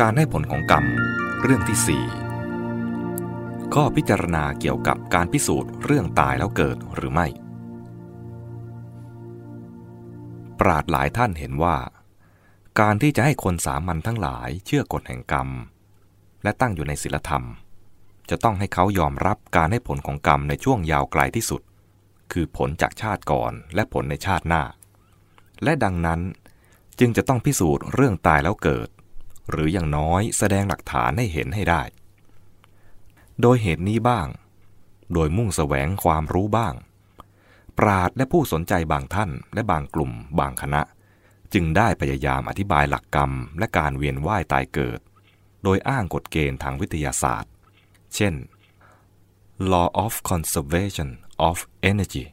การให้ผลของกรรม เรื่องที่ 4 ข้อพิจารณาเกี่ยวกับการพิสูจน์เรื่องตายแล้วเกิดหรือไม่ ปราดหลายท่านเห็นว่า การที่จะให้คนสามัญทั้งหลายเชื่อกฎแห่งกรรม และตั้งอยู่ในศีลธรรม จะต้องให้เขายอมรับการให้ผลของกรรมในช่วงยาวไกลที่สุด คือผลจากชาติก่อนและผลในชาติหน้า และดังนั้นจึงจะต้องพิสูจน์เรื่องตายแล้วเกิด หรืออย่างน้อยแสดงหลักฐานให้เห็นให้ได้ โดยเหตุนี้บ้าง โดยมุ่งแสวงความรู้บ้าง ปราดและผู้สนใจบางท่านและบางกลุ่ม บางคณะ จึงได้พยายามอธิบายหลักกรรมและการเวียนว่ายตายเกิด โดยอ้างกฎเกณฑ์ทางวิทยาศาสตร์ เช่น law of conservation of energy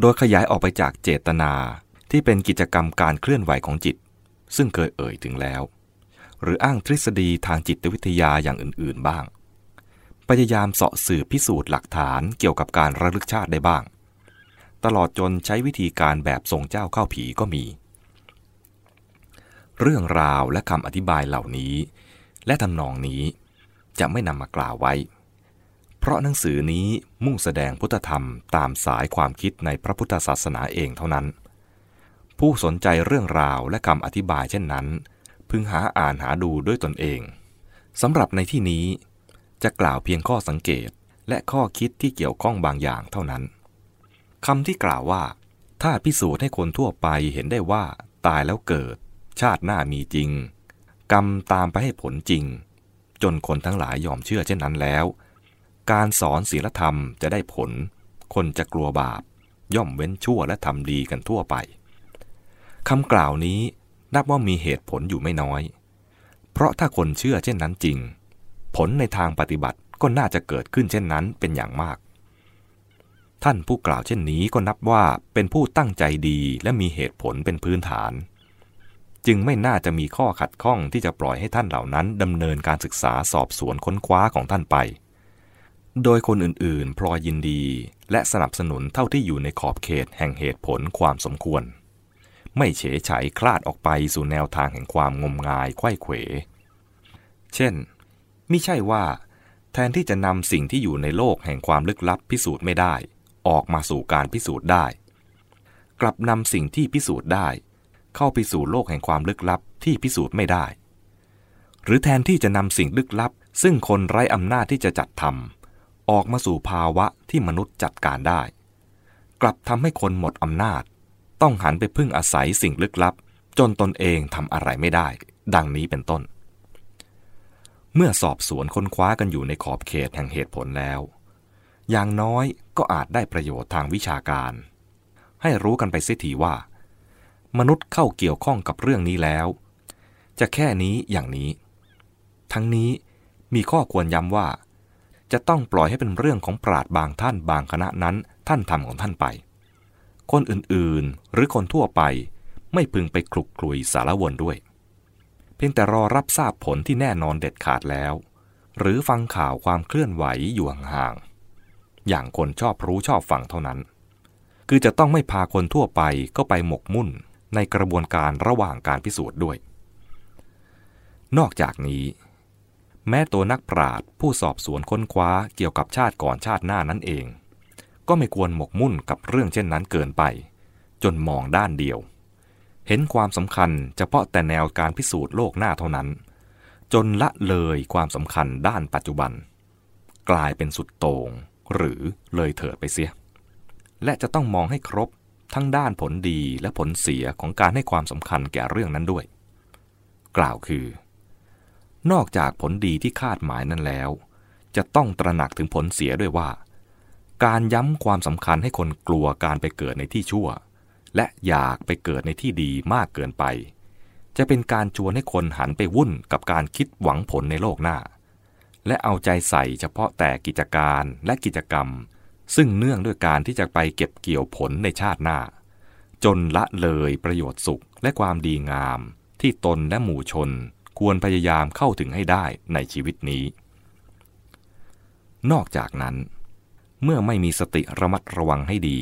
โดยขยายออกไปจากเจตนาที่เป็นกิจกรรมการเคลื่อนไหวของจิต ซึ่งเคยเอ่ยถึงแล้ว หรืออ้างทฤษฎีทางจิตวิทยาอย่างอื่นๆบ้าง พยายามเสาะสืบพิสูจน์หลักฐานเกี่ยวกับการระลึกชาติได้บ้าง ตลอดจนใช้วิธีการแบบทรงเจ้าเข้าผีก็มี เรื่องราวและคำอธิบายเหล่านี้ และทำนองนี้จะไม่นำมากล่าวไว้ เพราะหนังสือนี้มุ่งแสดงพุทธธรรมตามสายความคิดในพระพุทธศาสนาเองเท่านั้น ผู้สนใจเรื่องราวและคำอธิบายเช่นนั้น พึงหาอ่านหาดูด้วยตนเองสำหรับในที่นี้ จะกล่าวเพียงข้อสังเกตและข้อคิดที่เกี่ยวข้องบางอย่างเท่านั้นคำที่กล่าวว่า ถ้าพิสูจน์ให้คนทั่วไปเห็นได้ว่าตายแล้วเกิด ชาติหน้ามีจริง กรรมตามไปให้ผลจริง จนคนทั้งหลายยอมเชื่อเช่นนั้นแล้ว การสอนศีลธรรมจะได้ผล คนจะกลัวบาป ย่อมเว้นชั่วและทำดีกันทั่วไป คำกล่าวนี้นับว่ามีเหตุผลอยู่ไม่น้อย เพราะถ้าคนเชื่อเช่นนั้นจริง ผลในทางปฏิบัติก็น่าจะเกิดขึ้นเช่นนั้นเป็นอย่างมาก ท่านผู้กล่าวเช่นนี้ก็นับว่าเป็นผู้ตั้งใจดีและมีเหตุผลเป็นพื้นฐาน จึงไม่น่าจะมีข้อขัดข้องที่จะปล่อยให้ท่านเหล่านั้นดำเนินการศึกษาสอบสวนค้นคว้าของท่านไป โดยคนอื่นๆ พลอยยินดีและสนับสนุนเท่าที่อยู่ในขอบเขตแห่งเหตุผลความสมควร ไม่เฉยฉายคลาดออกไปสู่แนวทางแห่งความงมงายไข้เขว เช่นไม่ใช่ว่า แทนที่จะนำสิ่งที่อยู่ในโลกแห่งความลึกลับพิสูจน์ไม่ได้ ออกมาสู่การพิสูจน์ได้ กลับนำสิ่งที่พิสูจน์ได้ เข้าไปสู่โลกแห่งความลึกลับที่พิสูจน์ไม่ได้ หรือแทนที่จะนำสิ่งลึกลับ ซึ่งคนไร้อำนาจที่จะจัดทำออกมาสู่ภาวะที่มนุษย์จัดการได้ กลับทำให้คนหมดอำนาจ ต้องหันไปพึ่งอาศัยสิ่งลึกลับ จนตนเองทำอะไรไม่ได้ ดังนี้เป็นต้น เมื่อสอบสวนค้นคว้ากันอยู่ในขอบเขตแห่งเหตุผลแล้ว อย่างน้อยก็อาจได้ประโยชน์ทางวิชาการ ให้รู้กันไปเสียทีว่า มนุษย์เข้าเกี่ยวข้องกับเรื่องนี้แล้ว จะแค่นี้อย่างนี้ ทั้งนี้มีข้อควรย้ำว่า จะต้องปล่อยให้เป็นเรื่องของปราดบางท่านบางคณะนั้นท่านทำของท่านไป คนอื่นๆ หรือคนทั่วไปไม่พึงไปคลุกคลุยสารวนด้วย เพียงแต่รอรับทราบผลที่แน่นอนเด็ดขาดแล้ว หรือฟังข่าวความเคลื่อนไหวอยู่ห่างๆอย่างคนชอบรู้ชอบฟังเท่านั้น คือจะต้องไม่พาคนทั่วไปก็ไปหมกมุ่นในกระบวนการระหว่างการพิสูจน์ด้วย นอกจากนี้ แม้ตัวนักปราชญ์ผู้สอบสวนค้นคว้าเกี่ยวกับชาติก่อนชาติหน้านั้นเอง ก็ไม่ควรหมกมุ่นกับเรื่องเช่นนั้นเกินไป จนมองด้านเดียว เห็นความสำคัญเฉพาะแต่แนวการพิสูจน์โลกหน้าเท่านั้น จนละเลยความสำคัญด้านปัจจุบัน กลายเป็นสุดโต่งหรือเลยเถิดไปเสีย และจะต้องมองให้ครบทั้งด้านผลดีและผลเสียของการให้ความสำคัญแก่เรื่องนั้นด้วย กล่าวคือ นอกจากผลดีที่คาดหมายนั้นแล้ว จะต้องตระหนักถึงผลเสียด้วยว่า การย้ำความสำคัญให้คนกลัวการไปเกิดในที่ชั่ว และอยากไปเกิดในที่ดีมากเกินไป จะเป็นการชวนให้คนหันไปวุ่นกับการคิดหวังผลในโลกหน้า และเอาใจใส่เฉพาะแต่กิจการและกิจกรรม ซึ่งเนื่องด้วยการที่จะไปเก็บเกี่ยวผลในชาติหน้า จนละเลยประโยชน์สุขและความดีงาม ที่ตนและหมู่ชนควรพยายามเข้าถึงให้ได้ในชีวิตนี้ นอกจากนั้น เมื่อไม่มีสติระมัดระวังให้ดี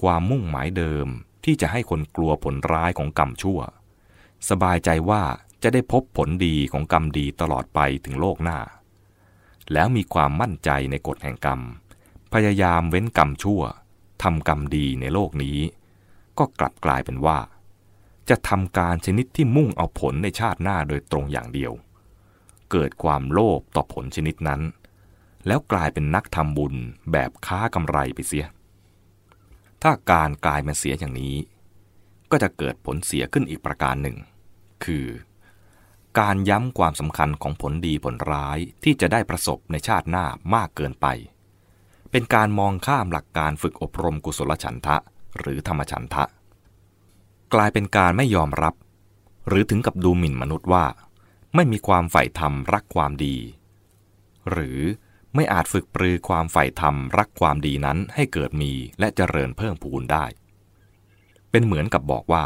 ความมุ่งหมายเดิมที่จะให้คนกลัวผลร้ายของกรรมชั่ว สบายใจว่าจะได้พบผลดีของกรรมดีตลอดไปถึงโลกหน้า แล้วมีความมั่นใจในกฎแห่งกรรม พยายามเว้นกรรมชั่วทำกรรมดีในโลกนี้ ก็กลับกลายเป็นว่า จะทำการชนิดที่มุ่งเอาผลในชาติหน้าโดยตรงอย่างเดียว เกิดความโลภต่อผลชนิดนั้น แล้วกลายเป็นนักทำบุญแบบค้ากำไรไปเสีย ถ้าการกลายมาเสียอย่างนี้ ก็จะเกิดผลเสียขึ้นอีกประการหนึ่ง คือ การย้ำความสำคัญของผลดีผลร้ายที่จะได้ประสบในชาติหน้ามากเกินไป เป็นการมองข้ามหลักการฝึกอบรมกุศลฉันทะ หรือธรรมฉันทะ กลายเป็นการไม่ยอมรับ หรือถึงกับดูหมิ่นมนุษย์ว่า ไม่มีความใฝ่ธรรมรักความดี หรือ ไม่อาจฝึกปรือความใฝ่ธรรมรักความดีนั้นให้เกิดมีและเจริญเพิ่มพูนได้ เป็นเหมือนกับบอกว่า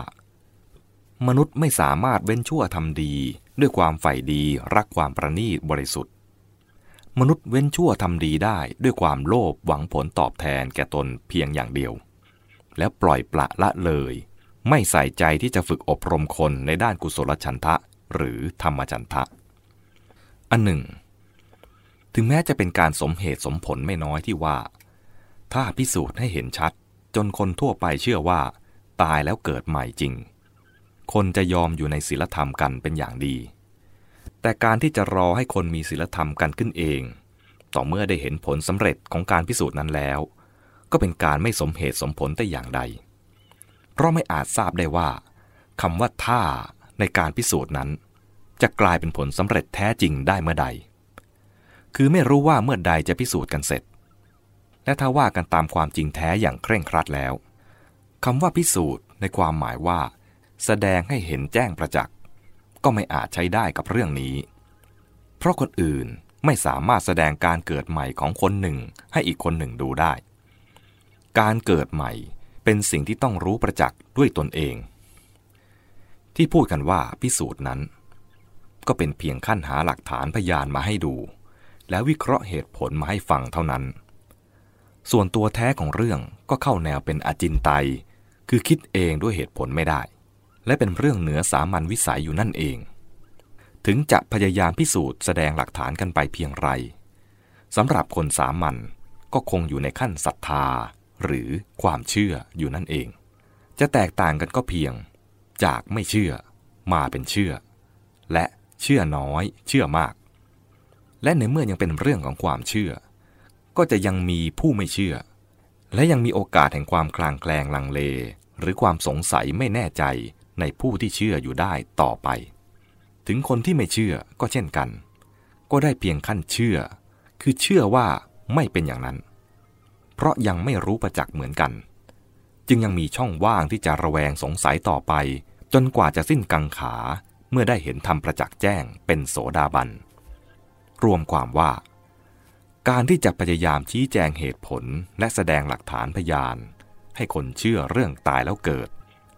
มนุษย์ไม่สามารถเว้นชั่วทำดี ด้วยความใฝ่ดีรักความประณีตบริสุทธิ์ มนุษย์เว้นชั่วทำดีได้ด้วยความโลภหวังผลตอบแทนแก่ตนเพียงอย่างเดียว แล้วปล่อยปละละเลย ไม่ใส่ใจที่จะฝึกอบรมคนในด้านกุศลฉันทะ หรือธรรมฉันทะ อันหนึ่ง ถึงแม้จะเป็นการสมเหตุสมผลไม่น้อยที่ว่า ถ้าพิสูจน์ให้เห็นชัด จนคนทั่วไปเชื่อว่า ตายแล้วเกิดใหม่จริง คนจะยอมอยู่ในศีลธรรมกันเป็นอย่างดี แต่การที่จะรอให้คนมีศีลธรรมกันขึ้นเอง ต่อเมื่อได้เห็นผลสำเร็จของการพิสูจน์นั้นแล้ว ก็เป็นการไม่สมเหตุสมผลแต่อย่างใด เพราะไม่อาจทราบได้ว่าคำว่าท่าในการพิสูจน์นั้น จะกลายเป็นผลสำเร็จแท้จริงได้เมื่อใด คือไม่รู้ว่าเมื่อใดจะพิสูจน์กันเสร็จ และถ้าว่ากันตามความจริงแท้อย่างเคร่งครัดแล้วคำว่าพิสูจน์ในความหมายว่า แสดงให้เห็นแจ้งประจักษ์ก็ไม่อาจใช้ได้กับเรื่องนี้ เพราะคนอื่นไม่สามารถแสดงการเกิดใหม่ของคนหนึ่งให้อีกคนหนึ่งดูได้ การเกิดใหม่เป็นสิ่งที่ต้องรู้ประจักษ์ด้วยตนเอง ที่พูดกันว่าพิสูจน์นั้น ก็เป็นเพียงขั้นหาหลักฐานพยานมาให้ดู แล้ววิเคราะห์เหตุผลมาให้ฟังเท่านั้น ส่วนตัวแท้ของเรื่องก็เข้าแนวเป็นอจินไตย คือคิดเองด้วยเหตุผลไม่ได้ และเป็นเรื่องเหนือสามัญวิสัยอยู่นั่นเอง ถึงจะพยายามพิสูจน์แสดงหลักฐานกันไปเพียงไรสำหรับคนสามัญก็คงอยู่ในขั้นศรัทธา หรือความเชื่ออยู่นั่นเอง จะแตกต่างกันก็เพียง จากไม่เชื่อ มาเป็นเชื่อ และเชื่อน้อย เชื่อมาก และในเมื่อยังเป็นเรื่องของความเชื่อ ก็จะยังมีผู้ไม่เชื่อ และยังมีโอกาสแห่งความคลางแคลงลังเล หรือความสงสัยไม่แน่ใจในผู้ที่เชื่ออยู่ได้ต่อไป ถึงคนที่ไม่เชื่อก็เช่นกัน ก็ได้เพียงขั้นเชื่อ คือเชื่อว่าไม่เป็นอย่างนั้น เพราะยังไม่รู้ประจักษ์เหมือนกัน จึงยังมีช่องว่างที่จะระแวงสงสัยต่อไป จนกว่าจะสิ้นกังขาเมื่อได้เห็นธรรมประจักษ์แจ้งเป็นโสดาบัน รวมความว่า การที่จะพยายามชี้แจงเหตุผลและแสดงหลักฐานพยาน ให้คนเชื่อเรื่องตายแล้วเกิด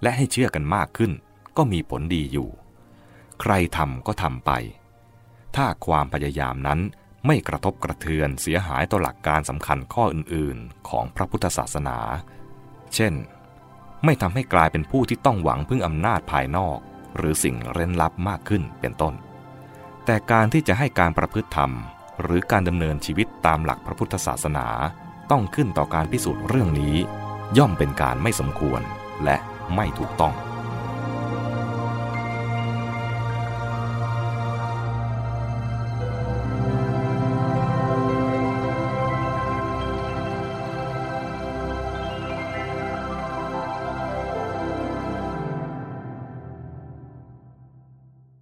และให้เชื่อกันมากขึ้น ก็มีผลดีอยู่ ใครทำก็ทำไป ถ้าความพยายามนั้นไม่กระทบกระเทือนเสียหายต่อหลักการสำคัญข้ออื่นๆ ของพระพุทธศาสนา เช่น ไม่ทำให้กลายเป็นผู้ที่ต้องหวังพึ่งอำนาจภายนอก หรือสิ่งเร้นลับมากขึ้นเป็นต้น แต่การที่จะให้การประพฤติธรรม หรือการดำเนินชีวิตตามหลักพระพุทธศาสนา ต้องขึ้นต่อการพิสูจน์เรื่องนี้ ย่อมเป็นการไม่สมควรและไม่ถูกต้อง